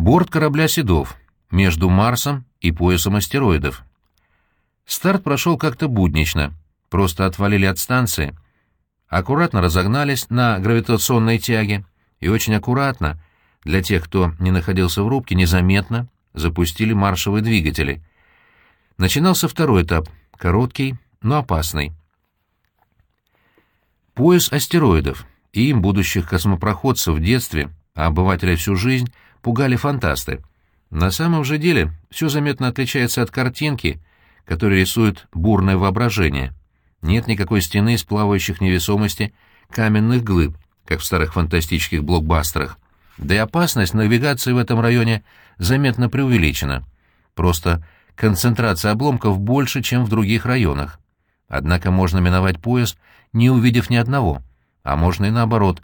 Борт корабля «Седов» между Марсом и поясом астероидов. Старт прошел как-то буднично, просто отвалили от станции, аккуратно разогнались на гравитационной тяге и очень аккуратно, для тех, кто не находился в рубке, незаметно запустили маршевые двигатели. Начинался второй этап, короткий, но опасный. Пояс астероидов и им будущих космопроходцев в детстве, а обывателя всю жизнь, пугали фантасты. На самом же деле все заметно отличается от картинки, которую рисует бурное воображение. Нет никакой стены из плавающих невесомости каменных глыб, как в старых фантастических блокбастерах. Да и опасность навигации в этом районе заметно преувеличена. Просто концентрация обломков больше, чем в других районах. Однако можно миновать пояс, не увидев ни одного, а можно и наоборот,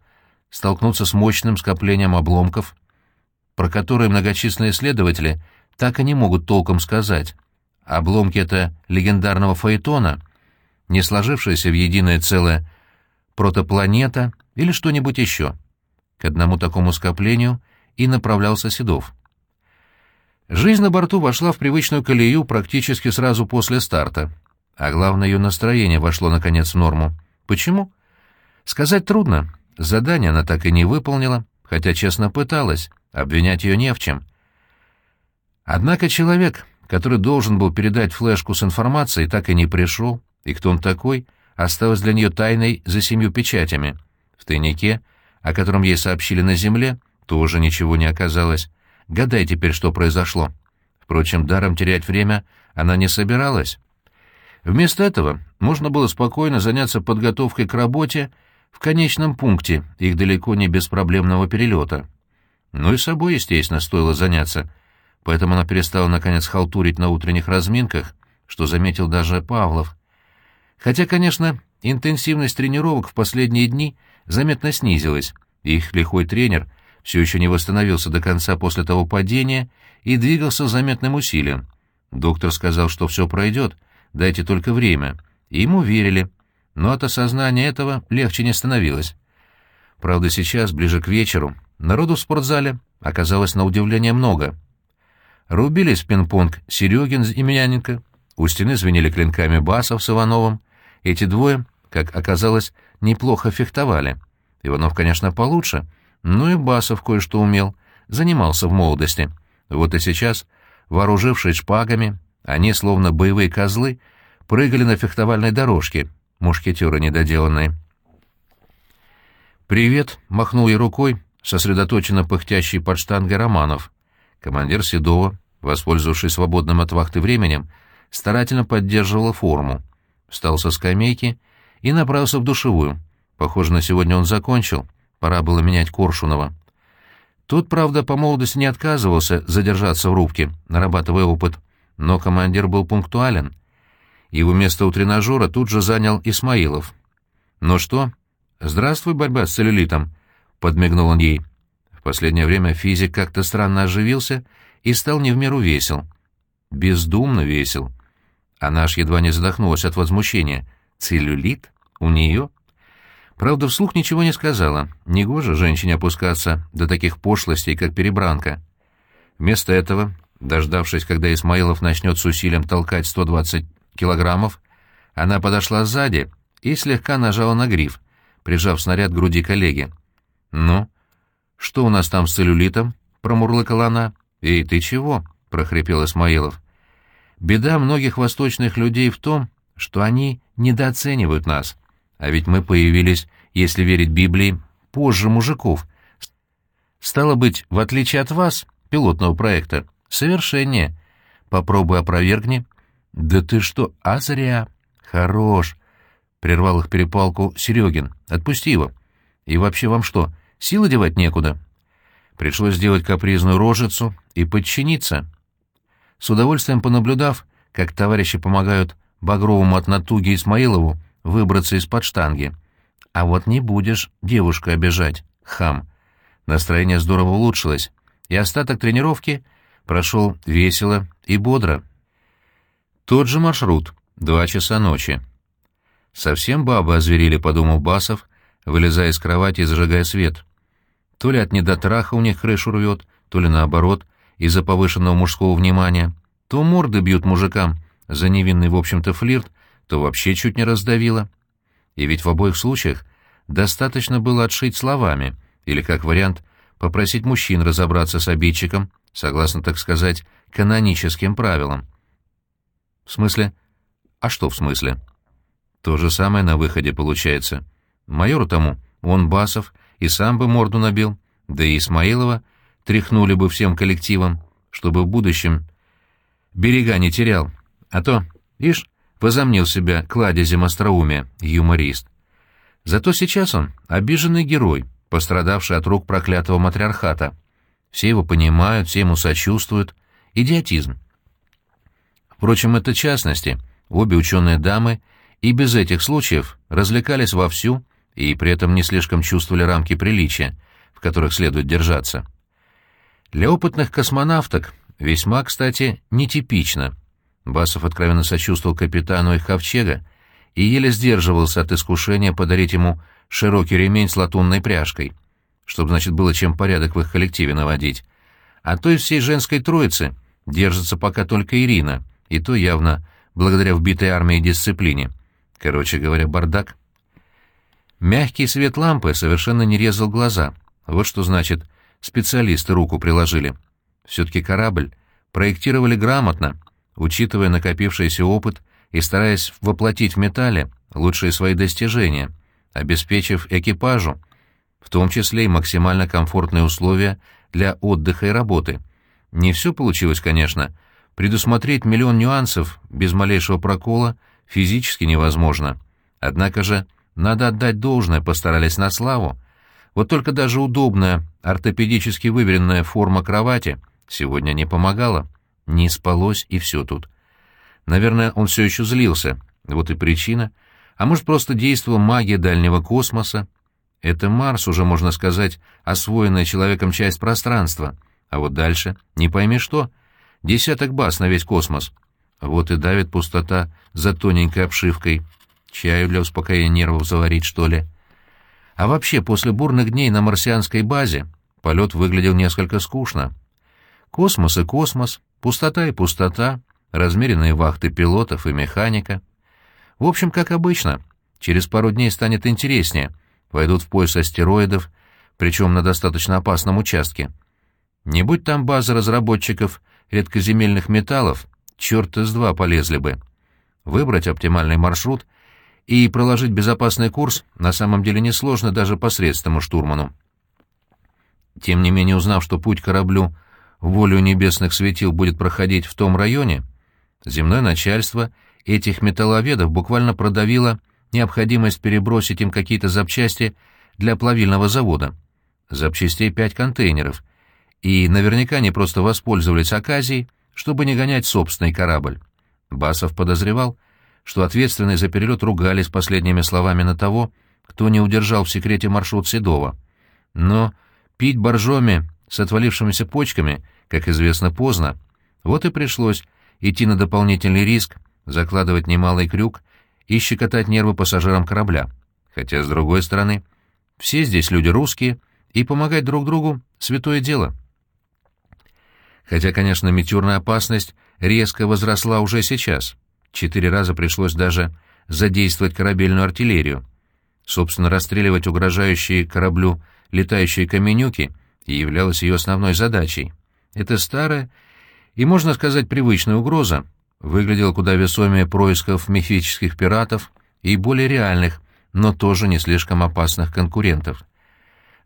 столкнуться с мощным скоплением обломков, про которые многочисленные исследователи так и не могут толком сказать. Обломки это легендарного Фаэтона, не сложившаяся в единое целое протопланета или что-нибудь еще. К одному такому скоплению и направлялся Седов. Жизнь на борту вошла в привычную колею практически сразу после старта, а главное, ее настроение вошло, наконец, в норму. Почему? Сказать трудно. Задание она так и не выполнила, хотя честно пыталась, обвинять ее не в чем. Однако человек, который должен был передать флешку с информацией, так и не пришел, и кто он такой, осталось для нее тайной за семью печатями. В тайнике — о котором ей сообщили на земле, тоже ничего не оказалось. Гадай теперь, что произошло. Впрочем, даром терять время она не собиралась. Вместо этого можно было спокойно заняться подготовкой к работе в конечном пункте их далеко не беспроблемного перелета. Ну и собой, естественно, стоило заняться. Поэтому она перестала, наконец, халтурить на утренних разминках, что заметил даже Павлов. Хотя, конечно, интенсивность тренировок в последние дни заметно снизилась. Их лихой тренер все еще не восстановился до конца после того падения и двигался заметным усилием. Доктор сказал, что все пройдет, дайте только время. И ему верили, но от осознания этого легче не становилось. Правда, сейчас, ближе к вечеру, народу в спортзале оказалось на удивление много. Рубились пинг-понг Серегин и Меняненко, у стены звенели клинками Басов с Ивановым. Эти двое как оказалось, неплохо фехтовали. Иванов, конечно, получше, но и Басов кое-что умел, занимался в молодости. Вот и сейчас, вооружившись шпагами, они, словно боевые козлы, прыгали на фехтовальной дорожке, мушкетеры недоделанные. «Привет!» — махнул ей рукой, сосредоточенно пыхтящий под штангой Романов. Командир Седова, воспользовавшись свободным от вахты временем, старательно поддерживала форму. Встал со скамейки и направился в душевую. Похоже, на сегодня он закончил, пора было менять Коршунова. Тот, правда, по молодости не отказывался задержаться в рубке, нарабатывая опыт, но командир был пунктуален. Его место у тренажера тут же занял Исмаилов. «Ну что? Здравствуй, борьба с целлюлитом», — подмигнул он ей. В последнее время физик как-то странно оживился и стал не в меру весел. Бездумно весел. Она аж едва не задохнулась от возмущения. «Целлюлит?» У нее? Правда, вслух ничего не сказала. Негоже женщине опускаться до таких пошлостей, как перебранка. Вместо этого, дождавшись, когда Исмаилов начнет с усилием толкать 120 килограммов, она подошла сзади и слегка нажала на гриф, прижав снаряд к груди коллеги. «Ну, что у нас там с целлюлитом?» — промурлыкала она. «Эй, ты чего?» — прохрипел Исмаилов. «Беда многих восточных людей в том, что они недооценивают нас. А ведь мы появились, если верить Библии, позже мужиков. Стало быть, в отличие от вас, пилотного проекта, совершеннее. Попробуй опровергни. Да ты что, а зря. Хорош. Прервал их перепалку Серегин. Отпусти его. И вообще вам что, силы девать некуда? Пришлось сделать капризную рожицу и подчиниться. С удовольствием понаблюдав, как товарищи помогают Багровому от натуги Исмаилову выбраться из-под штанги. А вот не будешь девушку обижать, хам. Настроение здорово улучшилось, и остаток тренировки прошел весело и бодро. Тот же маршрут, два часа ночи. «Совсем бабы озверили», — подумал Басов, вылезая из кровати и зажигая свет. То ли от недотраха у них крышу рвет, то ли наоборот, из-за повышенного мужского внимания, то морды бьют мужикам за невинный, в общем-то, флирт, то вообще чуть не раздавило. И ведь в обоих случаях достаточно было отшить словами, или, как вариант, попросить мужчин разобраться с обидчиком, согласно, так сказать, каноническим правилам. В смысле? А что в смысле? То же самое на выходе получается. Майору тому он Басов и сам бы морду набил, да и Исмаилова тряхнули бы всем коллективом, чтобы в будущем берега не терял. А то, ишь, возомнил себя кладезем остроумия, юморист. Зато сейчас он обиженный герой, пострадавший от рук проклятого матриархата. Все его понимают, все ему сочувствуют. Идиотизм. Впрочем, это частности. Обе ученые дамы и без этих случаев развлекались вовсю и при этом не слишком чувствовали рамки приличия, в которых следует держаться. Для опытных космонавток весьма, кстати, нетипично. Басов откровенно сочувствовал капитану их ковчега и еле сдерживался от искушения подарить ему широкий ремень с латунной пряжкой, чтобы, значит, было чем порядок в их коллективе наводить. А то из всей женской троицы держится пока только Ирина, и то явно благодаря вбитой армии дисциплине. Короче говоря, бардак. Мягкий свет лампы совершенно не резал глаза. Вот что значит, специалисты руку приложили. Все-таки корабль проектировали грамотно, учитывая накопившийся опыт и стараясь воплотить в металле лучшие свои достижения, обеспечив экипажу, в том числе и максимально комфортные условия для отдыха и работы. Не все получилось, конечно. Предусмотреть миллион нюансов без малейшего прокола физически невозможно. Однако же надо отдать должное, постарались на славу. Вот только даже удобная, ортопедически выверенная форма кровати сегодня не помогала. Не спалось, и все тут. Наверное, он все еще злился. Вот и причина. А может, просто действовала магия дальнего космоса. Это Марс, уже можно сказать, освоенная человеком часть пространства. А вот дальше, не пойми что, десяток баз на весь космос. Вот и давит пустота за тоненькой обшивкой. Чаю для успокоения нервов заварить, что ли? А вообще, после бурных дней на марсианской базе полет выглядел несколько скучно. Космос и космос, пустота и пустота, размеренные вахты пилотов и механика. В общем, как обычно, через пару дней станет интереснее. Войдут в пояс астероидов, причем на достаточно опасном участке. Не будь там базы разработчиков редкоземельных металлов, черт из два полезли бы. Выбрать оптимальный маршрут и проложить безопасный курс на самом деле несложно даже посредственному штурману. Тем не менее, узнав, что путь кораблю волю небесных светил будет проходить в том районе, земное начальство этих металловедов буквально продавило необходимость перебросить им какие-то запчасти для плавильного завода. Запчастей пять контейнеров, и наверняка они просто воспользовались оказией, чтобы не гонять собственный корабль. Басов подозревал, что ответственные за перелет ругались последними словами на того, кто не удержал в секрете маршрут Седова. Но пить боржоми с отвалившимися почками, как известно, поздно. Вот и пришлось идти на дополнительный риск, закладывать немалый крюк и щекотать нервы пассажирам корабля. Хотя, с другой стороны, все здесь люди русские, и помогать друг другу — святое дело. Хотя, конечно, метеорная опасность резко возросла уже сейчас — Четыре раза пришлось даже задействовать корабельную артиллерию. Собственно, расстреливать угрожающие кораблю летающие каменюки и являлась ее основной задачей. Это старая и, можно сказать, привычная угроза выглядела куда весомее происков мифических пиратов и более реальных, но тоже не слишком опасных конкурентов.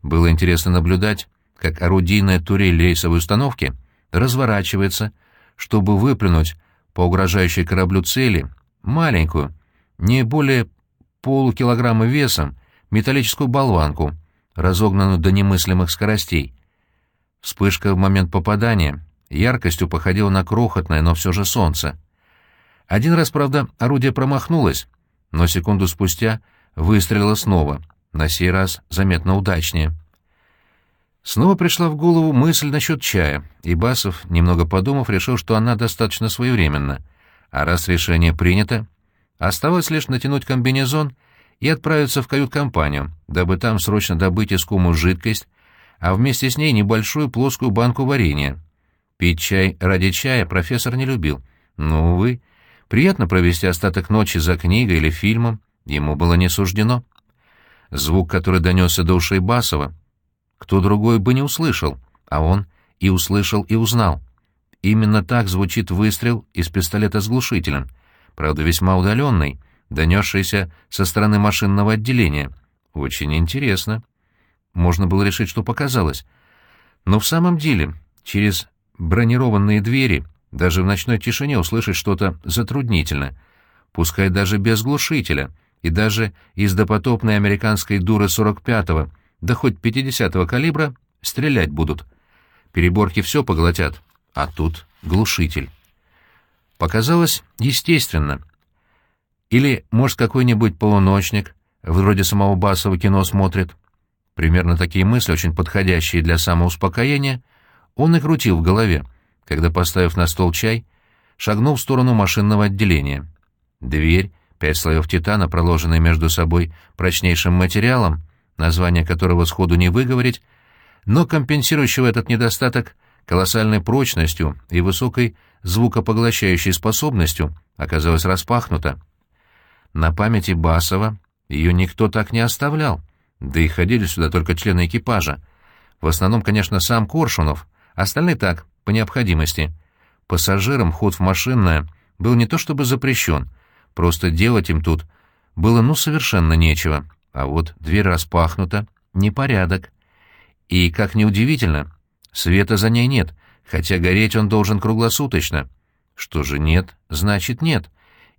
Было интересно наблюдать, как орудийная турель рейсовой установки разворачивается, чтобы выплюнуть по угрожающей кораблю цели, маленькую, не более полукилограмма весом, металлическую болванку, разогнанную до немыслимых скоростей. Вспышка в момент попадания яркостью походила на крохотное, но все же солнце. Один раз, правда, орудие промахнулось, но секунду спустя выстрелило снова, на сей раз заметно удачнее. Снова пришла в голову мысль насчет чая, и Басов, немного подумав, решил, что она достаточно своевременна. А раз решение принято, оставалось лишь натянуть комбинезон и отправиться в кают-компанию, дабы там срочно добыть искомую жидкость, а вместе с ней небольшую плоскую банку варенья. Пить чай ради чая профессор не любил. Но, увы, приятно провести остаток ночи за книгой или фильмом ему было не суждено. Звук, который донесся до ушей Басова, кто другой бы не услышал, а он и услышал, и узнал. Именно так звучит выстрел из пистолета с глушителем, правда, весьма удаленный, донесшийся со стороны машинного отделения. Очень интересно. Можно было решить, что показалось. Но в самом деле, через бронированные двери, даже в ночной тишине услышать что-то затруднительно, пускай даже без глушителя, и даже из допотопной американской дуры 45-го, да хоть 50-го калибра, стрелять будут. Переборки все поглотят, а тут глушитель. Показалось естественно. Или, может, какой-нибудь полуночник, вроде самого Басова кино смотрит. Примерно такие мысли, очень подходящие для самоуспокоения, он и крутил в голове, когда, поставив на стол чай, шагнул в сторону машинного отделения. Дверь, пять слоев титана, проложенные между собой прочнейшим материалом, название которого сходу не выговорить, но компенсирующего этот недостаток колоссальной прочностью и высокой звукопоглощающей способностью, оказалась распахнута. На памяти Басова ее никто так не оставлял, да и ходили сюда только члены экипажа. В основном, конечно, сам Коршунов, остальные так, по необходимости. Пассажирам ход в машинное был не то чтобы запрещен, просто делать им тут было ну совершенно нечего. А вот дверь распахнута, непорядок. И, как ни удивительно, света за ней нет, хотя гореть он должен круглосуточно. Что же нет, значит нет.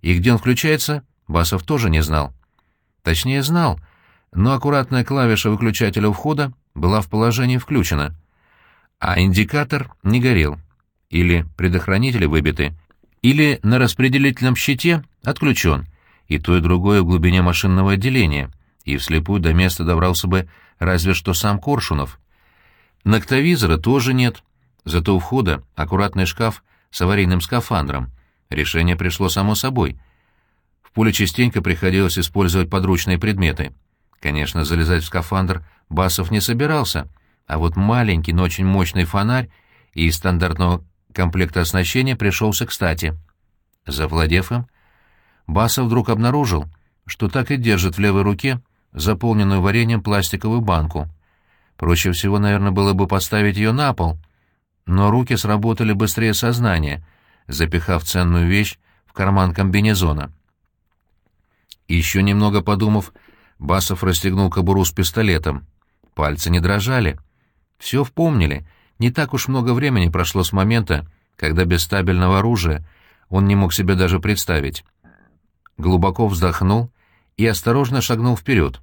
И где он включается, Басов тоже не знал. Точнее, знал, но аккуратная клавиша выключателя у входа была в положении включена, а индикатор не горел. Или предохранители выбиты, или на распределительном щите отключен, и то и другое в глубине машинного отделения, и вслепую до места добрался бы разве что сам Коршунов. Ноктовизора тоже нет, зато у входа аккуратный шкаф с аварийным скафандром. Решение пришло само собой — пуле частенько приходилось использовать подручные предметы. Конечно, залезать в скафандр Басов не собирался, а вот маленький, но очень мощный фонарь и стандартного комплекта оснащения пришелся кстати. Завладев им, Басов вдруг обнаружил, что так и держит в левой руке заполненную вареньем пластиковую банку. Проще всего, наверное, было бы поставить ее на пол, но руки сработали быстрее сознания, запихав ценную вещь в карман комбинезона. Еще немного подумав, Басов расстегнул кобуру с пистолетом. Пальцы не дрожали. Все впомнили. Не так уж много времени прошло с момента, когда без стабильного оружия он не мог себе даже представить. Глубоко вздохнул и осторожно шагнул вперед.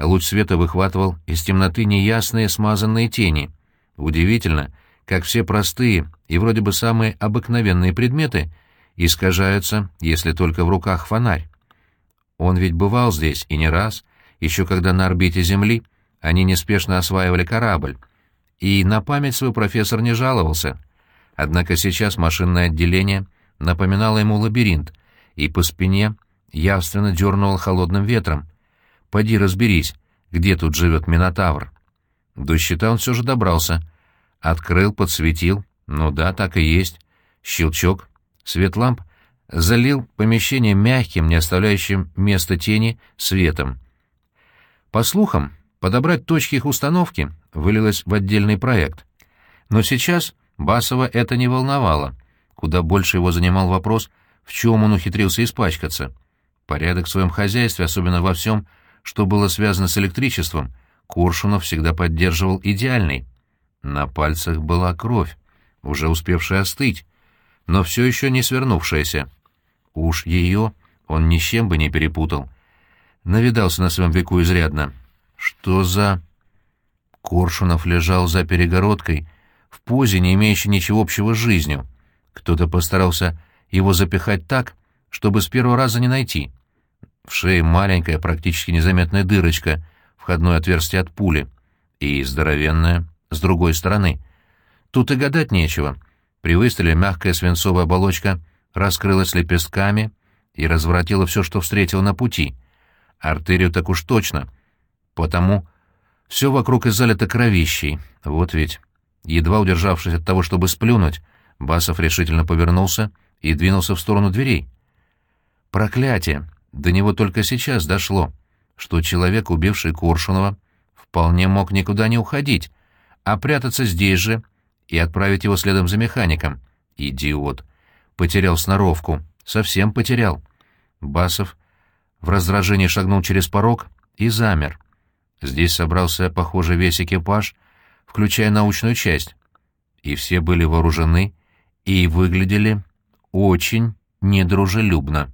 Луч света выхватывал из темноты неясные смазанные тени. Удивительно, как все простые и вроде бы самые обыкновенные предметы искажаются, если только в руках фонарь. Он ведь бывал здесь и не раз, еще когда на орбите Земли они неспешно осваивали корабль. И на память свой профессор не жаловался. Однако сейчас машинное отделение напоминало ему лабиринт, и по спине явственно дернуло холодным ветром. «Поди разберись, где тут живет Минотавр». До щита он все же добрался. Открыл, подсветил. Ну да, так и есть. Щелчок. Свет ламп залил помещение мягким, не оставляющим места тени, светом. По слухам, подобрать точки их установки вылилось в отдельный проект. Но сейчас Басова это не волновало. Куда больше его занимал вопрос, в чем он ухитрился испачкаться. Порядок в своем хозяйстве, особенно во всем, что было связано с электричеством, Коршунов всегда поддерживал идеальный. На пальцах была кровь, уже успевшая остыть, но все еще не свернувшаяся. Уж ее он ни с чем бы не перепутал. Навидался на своем веку изрядно. Что за... Коршунов лежал за перегородкой, в позе, не имеющей ничего общего с жизнью. Кто-то постарался его запихать так, чтобы с первого раза не найти. В шее маленькая, практически незаметная дырочка, входное отверстие от пули, и здоровенная с другой стороны. Тут и гадать нечего. При выстреле мягкая свинцовая оболочка раскрылась лепестками и развратила все, что встретила на пути. Артерию так уж точно. Потому Все вокруг и залито кровищей. Вот ведь. Едва удержавшись от того, чтобы сплюнуть, Басов решительно повернулся и двинулся в сторону дверей. Проклятие! До него только сейчас дошло, что человек, убивший Коршунова, вполне мог никуда не уходить, а прятаться здесь же и отправить его следом за механиком. Идиот! Потерял сноровку. Совсем потерял. Басов в раздражении шагнул через порог и замер. Здесь собрался, похоже, весь экипаж, включая научную часть. И все были вооружены и выглядели очень недружелюбно.